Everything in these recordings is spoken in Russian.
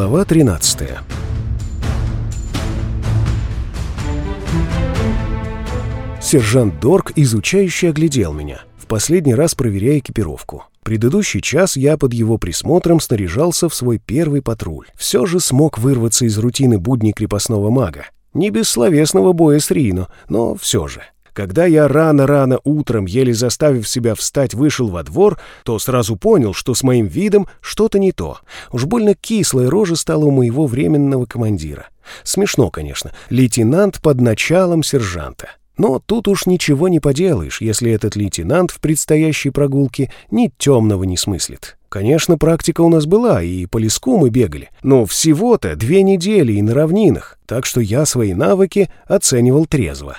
Глава 13 Сержант Дорк изучающе оглядел меня, в последний раз проверяя экипировку. Предыдущий час я под его присмотром снаряжался в свой первый патруль. Все же смог вырваться из рутины будней крепостного мага. Не без словесного боя с Рино, но все же. Когда я рано-рано утром, еле заставив себя встать, вышел во двор, то сразу понял, что с моим видом что-то не то. Уж больно кислая рожа стала у моего временного командира. Смешно, конечно. Лейтенант под началом сержанта. Но тут уж ничего не поделаешь, если этот лейтенант в предстоящей прогулке ни темного не смыслит. Конечно, практика у нас была, и по леску мы бегали, но всего-то две недели и на равнинах, так что я свои навыки оценивал трезво.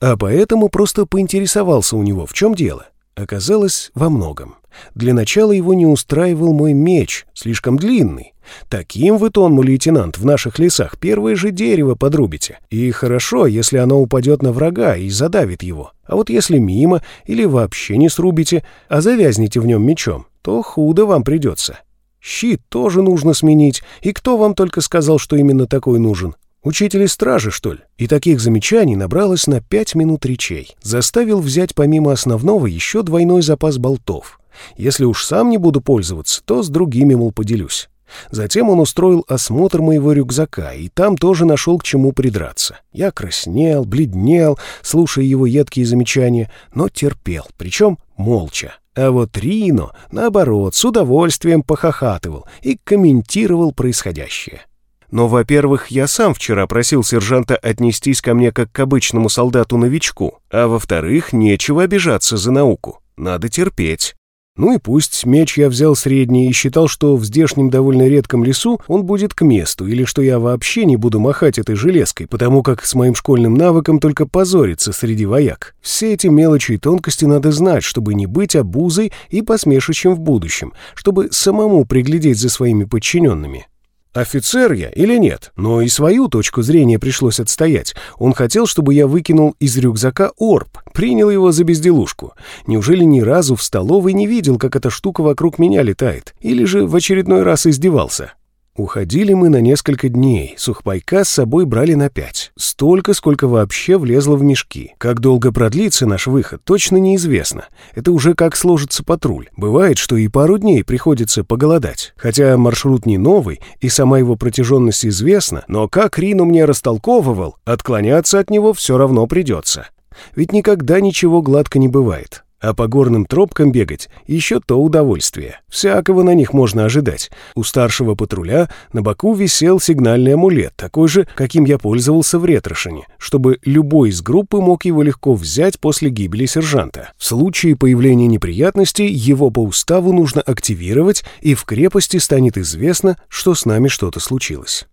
А поэтому просто поинтересовался у него, в чем дело. Оказалось, во многом. Для начала его не устраивал мой меч, слишком длинный. Таким вы, тонму лейтенант, в наших лесах первое же дерево подрубите. И хорошо, если оно упадет на врага и задавит его. А вот если мимо или вообще не срубите, а завязнете в нем мечом, то худо вам придется. Щит тоже нужно сменить, и кто вам только сказал, что именно такой нужен? Учители стражи, что ли? И таких замечаний набралось на пять минут речей. Заставил взять помимо основного еще двойной запас болтов. Если уж сам не буду пользоваться, то с другими, мол, поделюсь. Затем он устроил осмотр моего рюкзака, и там тоже нашел к чему придраться. Я краснел, бледнел, слушая его едкие замечания, но терпел, причем молча. А вот Рино, наоборот, с удовольствием похохатывал и комментировал происходящее. Но, во-первых, я сам вчера просил сержанта отнестись ко мне как к обычному солдату-новичку, а во-вторых, нечего обижаться за науку, надо терпеть. Ну и пусть меч я взял средний и считал, что в здешнем довольно редком лесу он будет к месту, или что я вообще не буду махать этой железкой, потому как с моим школьным навыком только позориться среди вояк. Все эти мелочи и тонкости надо знать, чтобы не быть обузой и посмешищем в будущем, чтобы самому приглядеть за своими подчиненными. Офицер я или нет, но и свою точку зрения пришлось отстоять. Он хотел, чтобы я выкинул из рюкзака орб, принял его за безделушку. Неужели ни разу в столовой не видел, как эта штука вокруг меня летает? Или же в очередной раз издевался? Уходили мы на несколько дней, сухпайка с собой брали на пять. Столько, сколько вообще влезло в мешки. Как долго продлится наш выход, точно неизвестно. Это уже как сложится патруль. Бывает, что и пару дней приходится поголодать. Хотя маршрут не новый, и сама его протяженность известна, но как Рину мне растолковывал, отклоняться от него все равно придется. Ведь никогда ничего гладко не бывает. А по горным тропкам бегать — еще то удовольствие. Всякого на них можно ожидать. У старшего патруля на боку висел сигнальный амулет, такой же, каким я пользовался в ретрошине, чтобы любой из группы мог его легко взять после гибели сержанта. В случае появления неприятностей его по уставу нужно активировать, и в крепости станет известно, что с нами что-то случилось.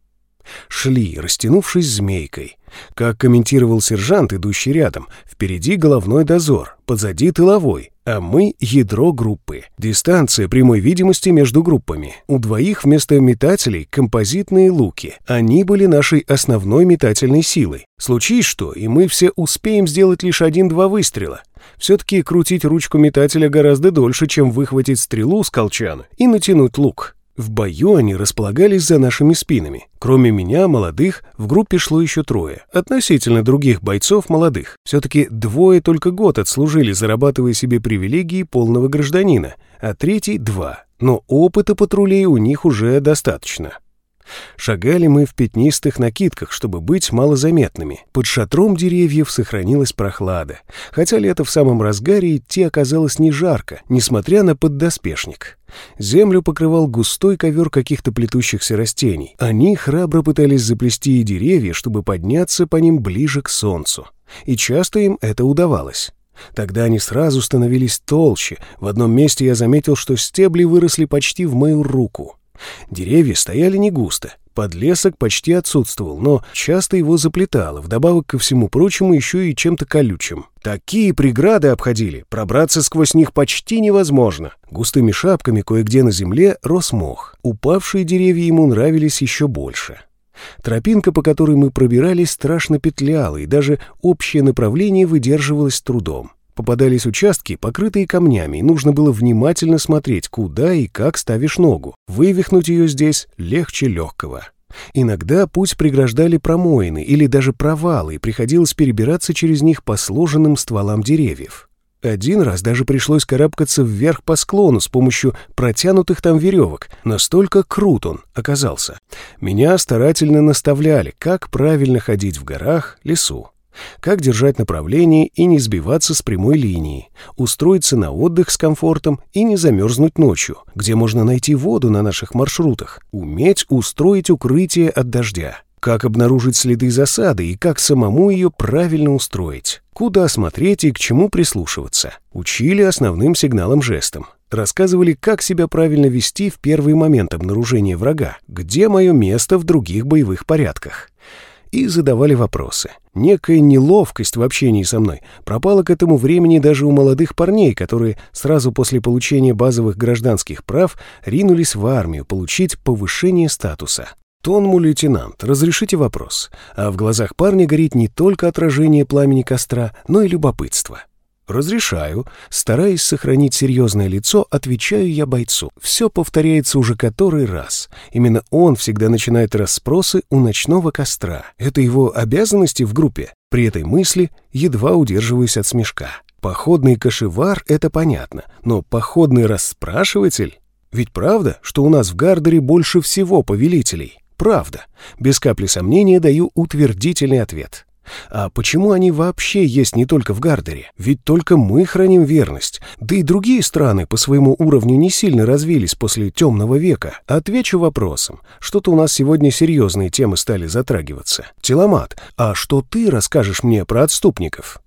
Шли, растянувшись змейкой. Как комментировал сержант, идущий рядом, впереди головной дозор, позади тыловой, а мы — ядро группы. Дистанция прямой видимости между группами. У двоих вместо метателей композитные луки. Они были нашей основной метательной силой. Случись что, и мы все успеем сделать лишь один-два выстрела. Все-таки крутить ручку метателя гораздо дольше, чем выхватить стрелу с колчана и натянуть лук. В бою они располагались за нашими спинами. Кроме меня, молодых, в группе шло еще трое. Относительно других бойцов молодых. Все-таки двое только год отслужили, зарабатывая себе привилегии полного гражданина, а третий — два. Но опыта патрулей у них уже достаточно. Шагали мы в пятнистых накидках, чтобы быть малозаметными. Под шатром деревьев сохранилась прохлада. Хотя лето в самом разгаре идти оказалось не жарко, несмотря на поддоспешник. Землю покрывал густой ковер каких-то плетущихся растений. Они храбро пытались заплести и деревья, чтобы подняться по ним ближе к солнцу. И часто им это удавалось. Тогда они сразу становились толще. В одном месте я заметил, что стебли выросли почти в мою руку. Деревья стояли не густо, подлесок почти отсутствовал, но часто его заплетало, вдобавок ко всему прочему еще и чем-то колючим. Такие преграды обходили, пробраться сквозь них почти невозможно. Густыми шапками кое-где на земле рос мох. Упавшие деревья ему нравились еще больше. Тропинка, по которой мы пробирались, страшно петляла, и даже общее направление выдерживалось трудом. Попадались участки, покрытые камнями, и нужно было внимательно смотреть, куда и как ставишь ногу. Вывихнуть ее здесь легче легкого. Иногда путь преграждали промоины или даже провалы, и приходилось перебираться через них по сложенным стволам деревьев. Один раз даже пришлось карабкаться вверх по склону с помощью протянутых там веревок. Настолько крут он оказался. Меня старательно наставляли, как правильно ходить в горах, лесу. Как держать направление и не сбиваться с прямой линии, устроиться на отдых с комфортом и не замерзнуть ночью, где можно найти воду на наших маршрутах, уметь устроить укрытие от дождя как обнаружить следы засады и как самому ее правильно устроить, куда смотреть и к чему прислушиваться. Учили основным сигналом жестом. Рассказывали, как себя правильно вести в первый момент обнаружения врага, где мое место в других боевых порядках. И задавали вопросы. Некая неловкость в общении со мной пропала к этому времени даже у молодых парней, которые сразу после получения базовых гражданских прав ринулись в армию получить повышение статуса. «Тонму, лейтенант, разрешите вопрос?» А в глазах парня горит не только отражение пламени костра, но и любопытство. «Разрешаю». Стараясь сохранить серьезное лицо, отвечаю я бойцу. Все повторяется уже который раз. Именно он всегда начинает расспросы у ночного костра. Это его обязанности в группе. При этой мысли едва удерживаюсь от смешка. Походный кошевар — это понятно, но походный расспрашиватель... Ведь правда, что у нас в Гардере больше всего повелителей? правда. Без капли сомнения даю утвердительный ответ. А почему они вообще есть не только в Гардере? Ведь только мы храним верность. Да и другие страны по своему уровню не сильно развились после темного века. Отвечу вопросом. Что-то у нас сегодня серьезные темы стали затрагиваться. Теломат, а что ты расскажешь мне про отступников?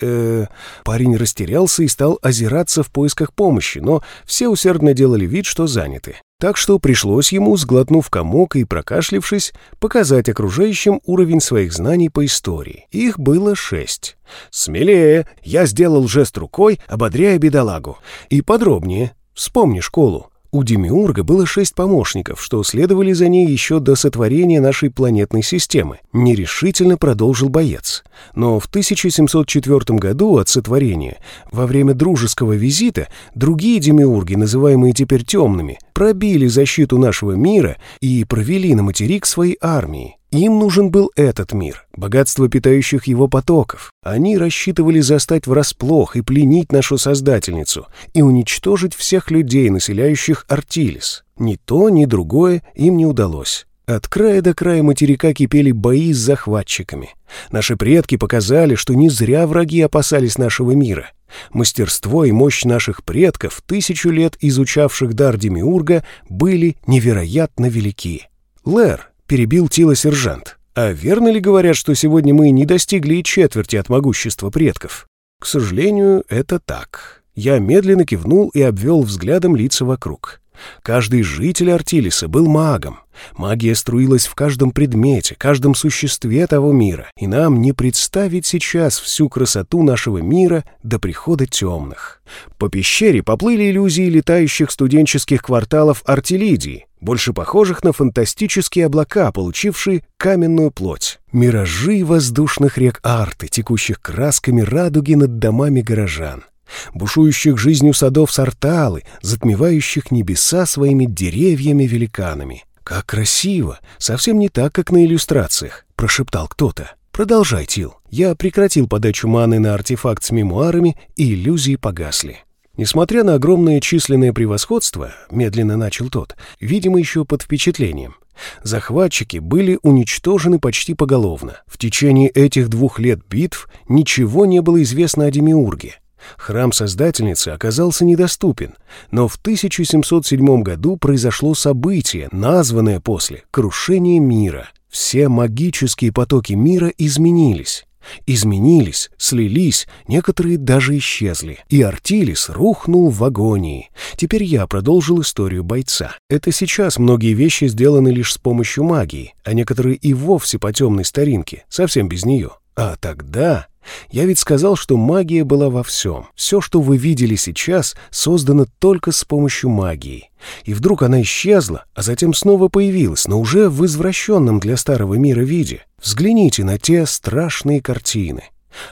Э Парень растерялся и стал озираться в поисках помощи, но все усердно делали вид, что заняты. Так что пришлось ему, сглотнув комок и прокашлившись, показать окружающим уровень своих знаний по истории. Их было шесть. «Смелее!» Я сделал жест рукой, ободряя бедолагу. «И подробнее. Вспомни школу. У Демиурга было шесть помощников, что следовали за ней еще до сотворения нашей планетной системы. Нерешительно продолжил боец. Но в 1704 году от сотворения, во время дружеского визита, другие демиурги, называемые теперь темными, пробили защиту нашего мира и провели на материк свои армии. Им нужен был этот мир, богатство питающих его потоков. Они рассчитывали застать врасплох и пленить нашу Создательницу и уничтожить всех людей, населяющих Артилис. Ни то, ни другое им не удалось. От края до края материка кипели бои с захватчиками. Наши предки показали, что не зря враги опасались нашего мира. Мастерство и мощь наших предков, тысячу лет изучавших дар Демиурга, были невероятно велики. Лэр, перебил Тила сержант. «А верно ли говорят, что сегодня мы не достигли и четверти от могущества предков?» «К сожалению, это так». Я медленно кивнул и обвел взглядом лица вокруг. Каждый житель Артилиса был магом. Магия струилась в каждом предмете, каждом существе того мира, и нам не представить сейчас всю красоту нашего мира до прихода темных. По пещере поплыли иллюзии летающих студенческих кварталов Артилидии, больше похожих на фантастические облака, получившие каменную плоть. Миражи воздушных рек Арты, текущих красками радуги над домами горожан бушующих жизнью садов Сарталы, затмевающих небеса своими деревьями-великанами. «Как красиво! Совсем не так, как на иллюстрациях», — прошептал кто-то. «Продолжай, Тил». Я прекратил подачу маны на артефакт с мемуарами, и иллюзии погасли. Несмотря на огромное численное превосходство, медленно начал тот, видимо, еще под впечатлением, захватчики были уничтожены почти поголовно. В течение этих двух лет битв ничего не было известно о Демиурге. Храм Создательницы оказался недоступен, но в 1707 году произошло событие, названное после «Крушение мира». Все магические потоки мира изменились. Изменились, слились, некоторые даже исчезли. И Артилис рухнул в агонии. Теперь я продолжил историю бойца. Это сейчас многие вещи сделаны лишь с помощью магии, а некоторые и вовсе по темной старинке, совсем без нее. А тогда я ведь сказал, что магия была во всем. Все, что вы видели сейчас, создано только с помощью магии. И вдруг она исчезла, а затем снова появилась, но уже в извращенном для старого мира виде. Взгляните на те страшные картины.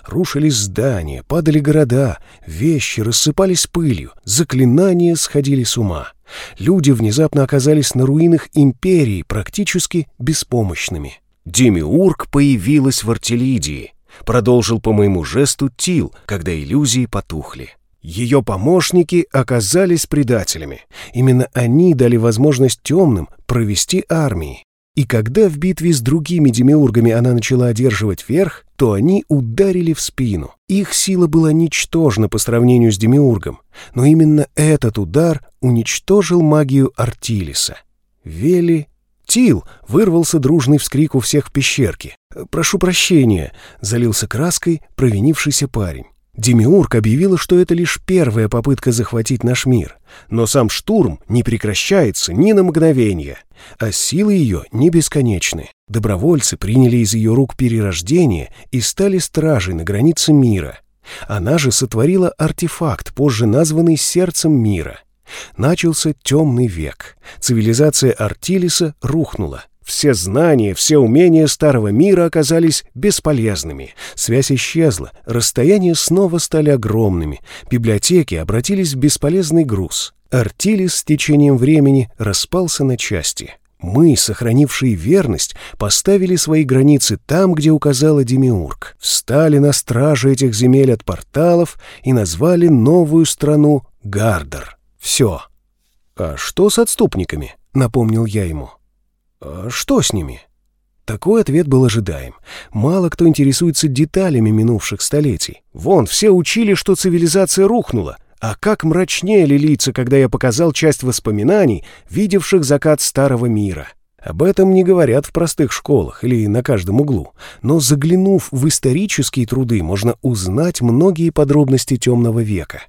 Рушились здания, падали города, вещи рассыпались пылью, заклинания сходили с ума. Люди внезапно оказались на руинах империи практически беспомощными. Демиург появилась в Артелидии. Продолжил по моему жесту Тил, когда иллюзии потухли. Ее помощники оказались предателями. Именно они дали возможность темным провести армии. И когда в битве с другими демиургами она начала одерживать верх, то они ударили в спину. Их сила была ничтожна по сравнению с демиургом, но именно этот удар уничтожил магию Артилиса. Вели Тил вырвался дружный вскрик у всех в пещерке. «Прошу прощения», — залился краской провинившийся парень. Демиург объявила, что это лишь первая попытка захватить наш мир, но сам штурм не прекращается ни на мгновение, а силы ее не бесконечны. Добровольцы приняли из ее рук перерождение и стали стражей на границе мира. Она же сотворила артефакт, позже названный сердцем мира. Начался темный век. Цивилизация Артилиса рухнула. Все знания, все умения старого мира оказались бесполезными. Связь исчезла, расстояния снова стали огромными, библиотеки обратились в бесполезный груз. Артилис с течением времени распался на части. Мы, сохранившие верность, поставили свои границы там, где указала Демиург, встали на страже этих земель от порталов и назвали новую страну Гардер. Все. «А что с отступниками?» — напомнил я ему. «А что с ними?» Такой ответ был ожидаем. Мало кто интересуется деталями минувших столетий. Вон, все учили, что цивилизация рухнула. А как мрачнели лица, когда я показал часть воспоминаний, видевших закат старого мира. Об этом не говорят в простых школах или на каждом углу. Но заглянув в исторические труды, можно узнать многие подробности темного века.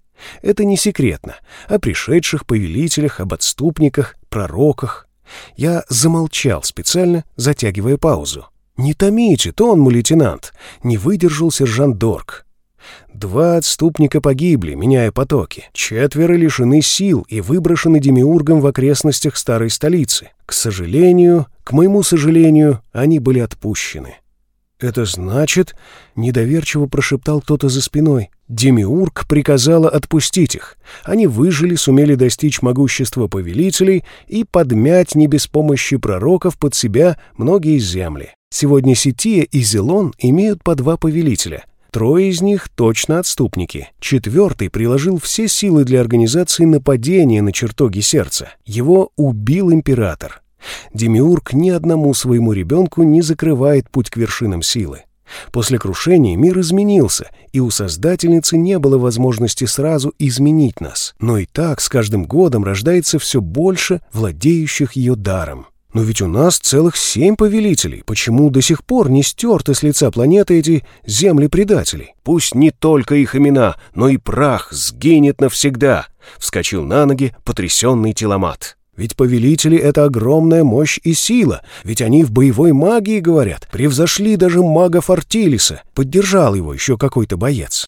Это не секретно. О пришедших повелителях, об отступниках, пророках, я замолчал специально, затягивая паузу. «Не томите, тон, мой лейтенант!» — не выдержал сержант Дорк. Два отступника погибли, меняя потоки. Четверо лишены сил и выброшены демиургом в окрестностях старой столицы. К сожалению, к моему сожалению, они были отпущены. «Это значит...» — недоверчиво прошептал кто-то за спиной. Демиург приказала отпустить их. Они выжили, сумели достичь могущества повелителей и подмять не без помощи пророков под себя многие земли. Сегодня Сетия и Зелон имеют по два повелителя. Трое из них точно отступники. Четвертый приложил все силы для организации нападения на чертоги сердца. Его убил император. Демиург ни одному своему ребенку не закрывает путь к вершинам силы. После крушения мир изменился, и у Создательницы не было возможности сразу изменить нас. Но и так с каждым годом рождается все больше владеющих ее даром. Но ведь у нас целых семь повелителей. Почему до сих пор не стерты с лица планеты эти земли предателей? Пусть не только их имена, но и прах сгинет навсегда. Вскочил на ноги потрясенный теломат. Ведь повелители — это огромная мощь и сила, ведь они в боевой магии, говорят, превзошли даже мага Фортилиса, поддержал его еще какой-то боец.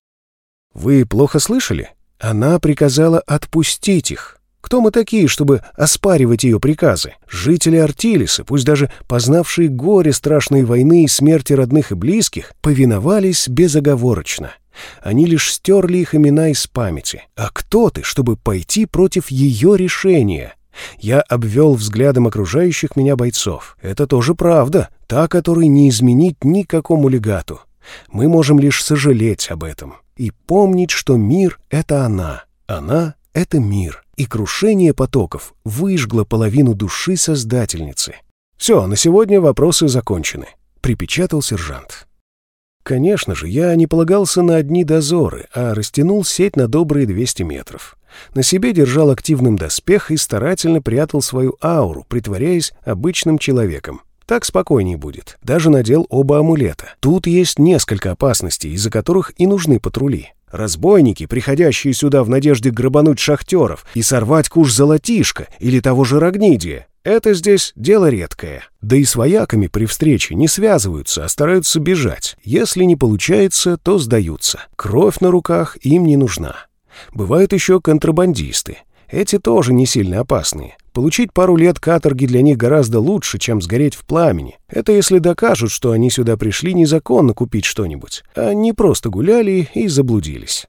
Вы плохо слышали? Она приказала отпустить их. Кто мы такие, чтобы оспаривать ее приказы? Жители Артилиса, пусть даже познавшие горе страшной войны и смерти родных и близких, повиновались безоговорочно. Они лишь стерли их имена из памяти. А кто ты, чтобы пойти против ее решения? Я обвел взглядом окружающих меня бойцов. Это тоже правда, та, которой не изменить никакому легату. Мы можем лишь сожалеть об этом и помнить, что мир — это она. Она — это мир. И крушение потоков выжгло половину души Создательницы. «Все, на сегодня вопросы закончены», — припечатал сержант. Конечно же, я не полагался на одни дозоры, а растянул сеть на добрые 200 метров. На себе держал активным доспех и старательно прятал свою ауру, притворяясь обычным человеком. Так спокойней будет. Даже надел оба амулета. Тут есть несколько опасностей, из-за которых и нужны патрули. Разбойники, приходящие сюда в надежде грабануть шахтеров и сорвать куш золотишка или того же Рогнидия, это здесь дело редкое. Да и с вояками при встрече не связываются, а стараются бежать. Если не получается, то сдаются. Кровь на руках им не нужна. Бывают еще контрабандисты. Эти тоже не сильно опасные. Получить пару лет каторги для них гораздо лучше, чем сгореть в пламени. Это если докажут, что они сюда пришли незаконно купить что-нибудь, а не просто гуляли и заблудились.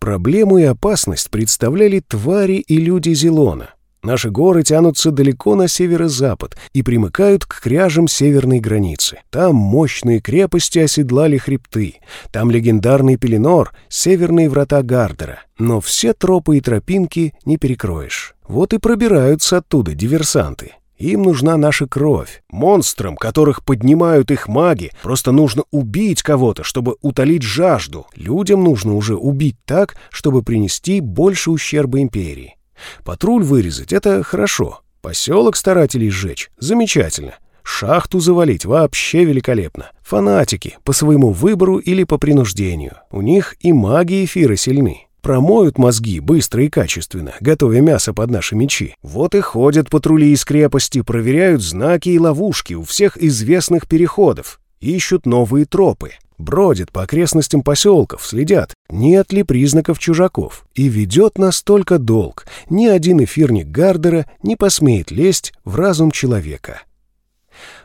Проблему и опасность представляли твари и люди Зелона. Наши горы тянутся далеко на северо-запад и примыкают к кряжам северной границы. Там мощные крепости оседлали хребты. Там легендарный Пеленор, северные врата Гардера. Но все тропы и тропинки не перекроешь. Вот и пробираются оттуда диверсанты. Им нужна наша кровь. Монстрам, которых поднимают их маги, просто нужно убить кого-то, чтобы утолить жажду. Людям нужно уже убить так, чтобы принести больше ущерба империи. Патруль вырезать — это хорошо. Поселок старателей сжечь — замечательно. Шахту завалить вообще великолепно. Фанатики, по своему выбору или по принуждению. У них и маги эфира сильны. Промоют мозги быстро и качественно, готовя мясо под наши мечи. Вот и ходят патрули из крепости, проверяют знаки и ловушки у всех известных переходов. Ищут новые тропы. Бродят по окрестностям поселков, следят, нет ли признаков чужаков. И ведет настолько долг. Ни один эфирник Гардера не посмеет лезть в разум человека.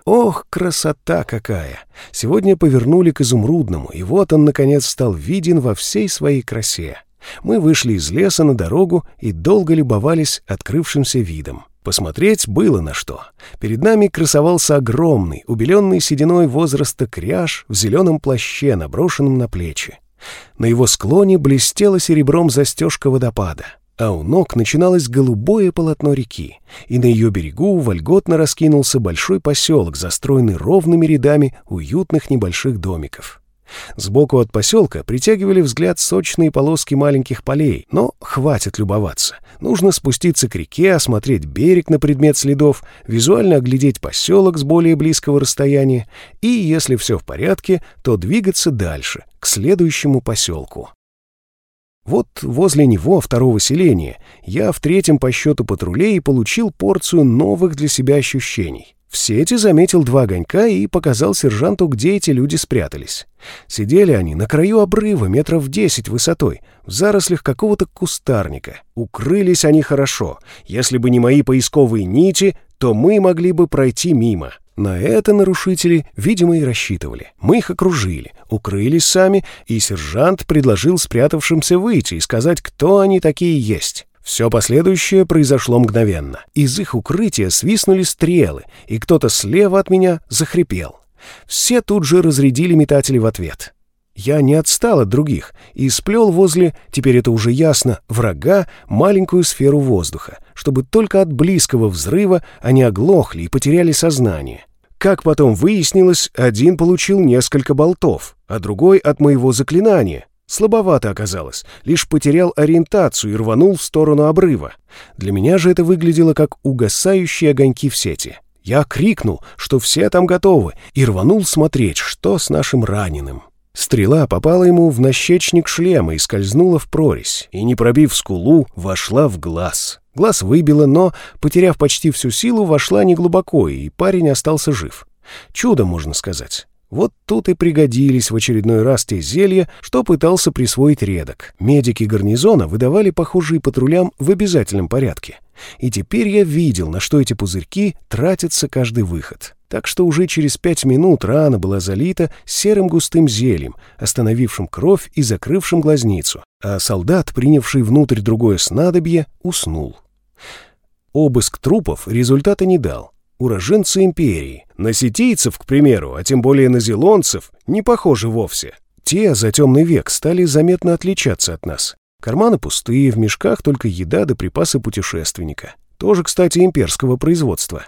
Ох, красота какая! Сегодня повернули к изумрудному, и вот он, наконец, стал виден во всей своей красе. Мы вышли из леса на дорогу и долго любовались открывшимся видом. Посмотреть было на что. Перед нами красовался огромный, убеленный сединой возраста кряж в зеленом плаще, наброшенном на плечи. На его склоне блестела серебром застежка водопада, а у ног начиналось голубое полотно реки, и на ее берегу вольготно раскинулся большой поселок, застроенный ровными рядами уютных небольших домиков. Сбоку от поселка притягивали взгляд сочные полоски маленьких полей, но хватит любоваться. Нужно спуститься к реке, осмотреть берег на предмет следов, визуально оглядеть поселок с более близкого расстояния и, если все в порядке, то двигаться дальше, к следующему поселку. Вот возле него, второго селения, я в третьем по счету патрулей получил порцию новых для себя ощущений. В сети заметил два огонька и показал сержанту, где эти люди спрятались. Сидели они на краю обрыва метров десять высотой, в зарослях какого-то кустарника. Укрылись они хорошо. Если бы не мои поисковые нити, то мы могли бы пройти мимо. На это нарушители, видимо, и рассчитывали. Мы их окружили, укрылись сами, и сержант предложил спрятавшимся выйти и сказать, кто они такие есть. Все последующее произошло мгновенно. Из их укрытия свистнули стрелы, и кто-то слева от меня захрипел. Все тут же разрядили метатели в ответ. Я не отстал от других и сплел возле, теперь это уже ясно, врага маленькую сферу воздуха, чтобы только от близкого взрыва они оглохли и потеряли сознание. Как потом выяснилось, один получил несколько болтов, а другой от моего заклинания, Слабовато оказалось, лишь потерял ориентацию и рванул в сторону обрыва. Для меня же это выглядело как угасающие огоньки в сети. Я крикнул, что все там готовы, и рванул смотреть, что с нашим раненым. Стрела попала ему в нащечник шлема и скользнула в прорезь, и, не пробив скулу, вошла в глаз. Глаз выбило, но, потеряв почти всю силу, вошла неглубоко, и парень остался жив. Чудо, можно сказать. Вот тут и пригодились в очередной раз те зелья, что пытался присвоить редок. Медики гарнизона выдавали похожие патрулям в обязательном порядке. И теперь я видел, на что эти пузырьки тратятся каждый выход. Так что уже через пять минут рана была залита серым густым зельем, остановившим кровь и закрывшим глазницу, а солдат, принявший внутрь другое снадобье, уснул. Обыск трупов результата не дал уроженцы империи. На сетийцев, к примеру, а тем более на зелонцев, не похожи вовсе. Те за темный век стали заметно отличаться от нас. Карманы пустые, в мешках только еда да припасы путешественника. Тоже, кстати, имперского производства.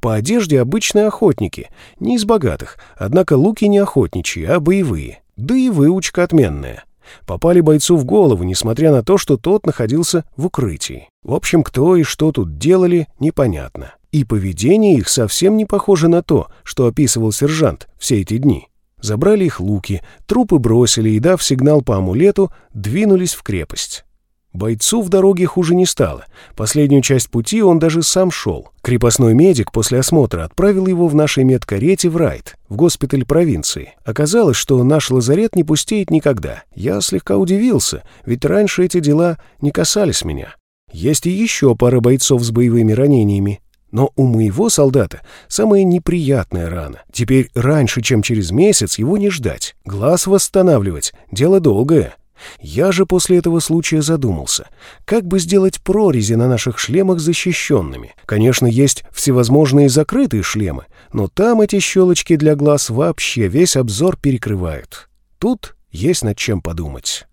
По одежде обычные охотники, не из богатых, однако луки не охотничьи, а боевые. Да и выучка отменная. Попали бойцу в голову, несмотря на то, что тот находился в укрытии. В общем, кто и что тут делали, непонятно и поведение их совсем не похоже на то, что описывал сержант все эти дни. Забрали их луки, трупы бросили и, дав сигнал по амулету, двинулись в крепость. Бойцу в дороге хуже не стало. Последнюю часть пути он даже сам шел. Крепостной медик после осмотра отправил его в нашей медкарете в Райт, в госпиталь провинции. Оказалось, что наш лазарет не пустеет никогда. Я слегка удивился, ведь раньше эти дела не касались меня. Есть и еще пара бойцов с боевыми ранениями. Но у моего солдата самая неприятная рана. Теперь раньше, чем через месяц, его не ждать. Глаз восстанавливать — дело долгое. Я же после этого случая задумался, как бы сделать прорези на наших шлемах защищенными. Конечно, есть всевозможные закрытые шлемы, но там эти щелочки для глаз вообще весь обзор перекрывают. Тут есть над чем подумать.